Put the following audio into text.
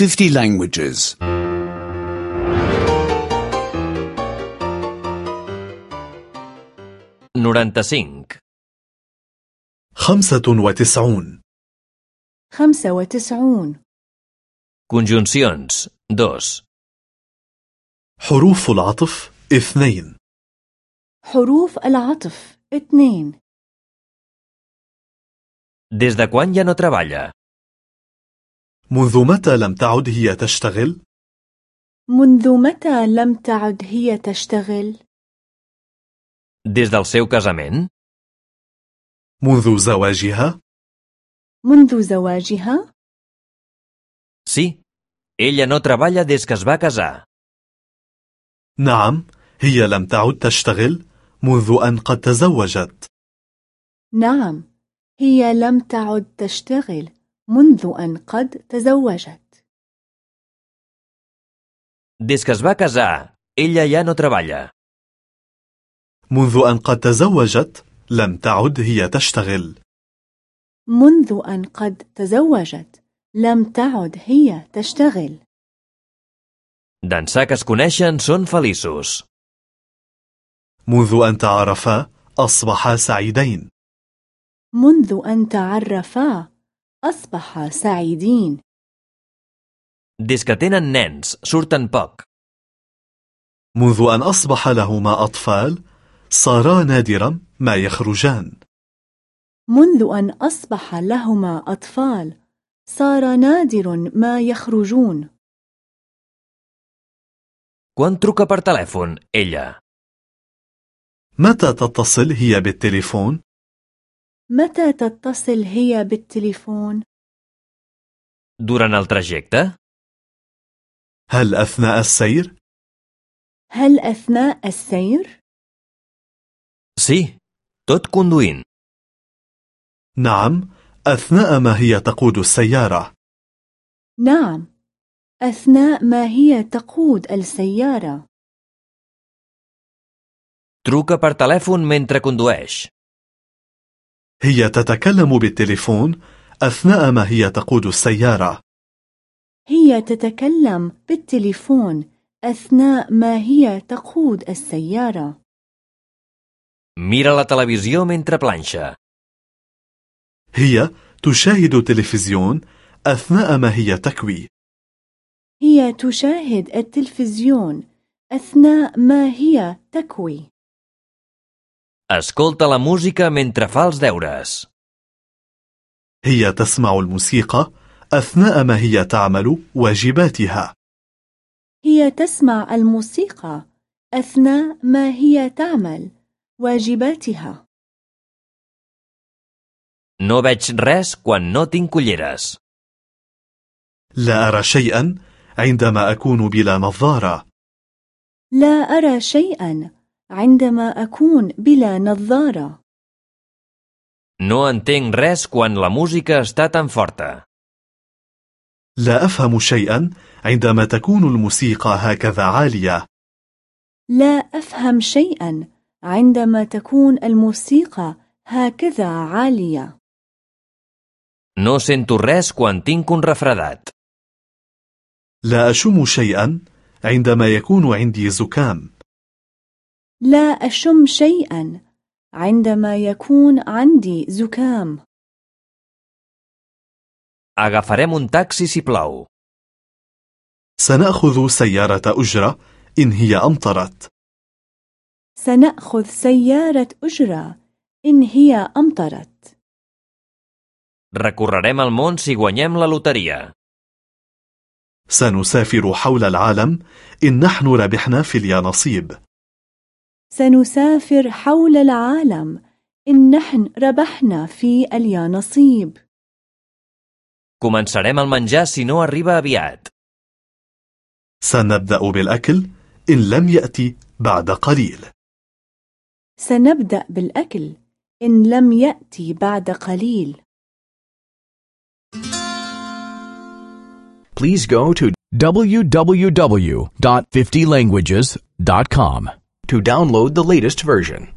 50 languages. 95. خمسة وتسعون خمسة وتسعون Conjuncions. 2. حروف العطف اثنين حروف العطف اثنين Des de quan ja no treballa? منذ متى لم تعد هي تشتغل؟ منذ متى لم تعد هي تشتغل؟ Des del seu casament? منذ زواجها؟ منذ زواجها؟ Sí. Ella no treballa des que es va casar. نعم هي لم تعد تشتغل منذ أن قد تزوجت نعم هي لم تعد تشتغل منذ أن قد تزوجت Des que es va casar, ella ja no treballa. منذ أن قد تزوجت لم تعد هي تشتغل منذ أن قد تزوجت لم تعد هي تشتغل D'ençà que es coneixen són feliços. منذ أن تعرفا أصبحا سعيدين منذ أن تعرفا أصبحا سعيدين Des que tenen nens, surten poc. منذ أن أصبح لهما أطفال صارا نادرا ما يخرجان منذ أن أصبح لهما أطفال صار نادر ما يخرجون Quan truca per telèfon, ella? متى تتصل هي بالتليفون؟ متى تتصل هي بالتليفون؟ Durant el trajecte? هل أثناء السير؟ هل أثناء السير؟ Sí, tot conduint. نعم أثناء ما هي تقود السيارة نعم أثناء ما هي تقود السيارة Truca per telèfon mentre condueix. هي تتكلم بالتليفون أثناء ما هي تقود السيارة. هي تتكلم بالتليفون أثناء ما هي تقود السيارة. Mira la televisió mentre planxa. هي تشاهد تلفزيون أثناء ما هي تكوي. هي تشاهد التلفزيون أثناء ما هي تكوي. Escolta la música mentre fa els deures. هي تسمع الموسيقى أثناء ما هي تعمل واجباتها هي تسمع الموسيقى أثناء ما هي تعمل واجباتها No veig res quan no tinc culleres. لا أرى شيئا عندما أكون بلا نظارة لا أرى شيئا عندما أكون بلا نظارة No entenc res quan la música està tan forta. لا أفهم شيئا عندما تكون الموسيقى هكذا عالية لا أفهم شيئا عندما تكون الموسيقى هكذا عالية No sento res quan tinc un refredat. لا أشم شيئا عندما يكون عندي زكام لا أشم شيئا عندما يكون عندي زكام Agafarem un taxi si plou. سنأخذ سيارة أجرة إن هي أمطرت سنأخذ سيارة أجرة إن هي أمطرت Recorrerem el món si guanyem la loteria. سنسافر حول العالم إن نحن ربحنا في اليانصيب سنسافر حول العالم إن نحن ربحنا في اليانصيب. Començarem el menjar si no arriba aviat. سنبدأ بالأكل إن لم يأتي بعد قليل. سنبدأ بالأكل إن لم يأتي بعد قليل. Please go to www.50languages.com to download the latest version.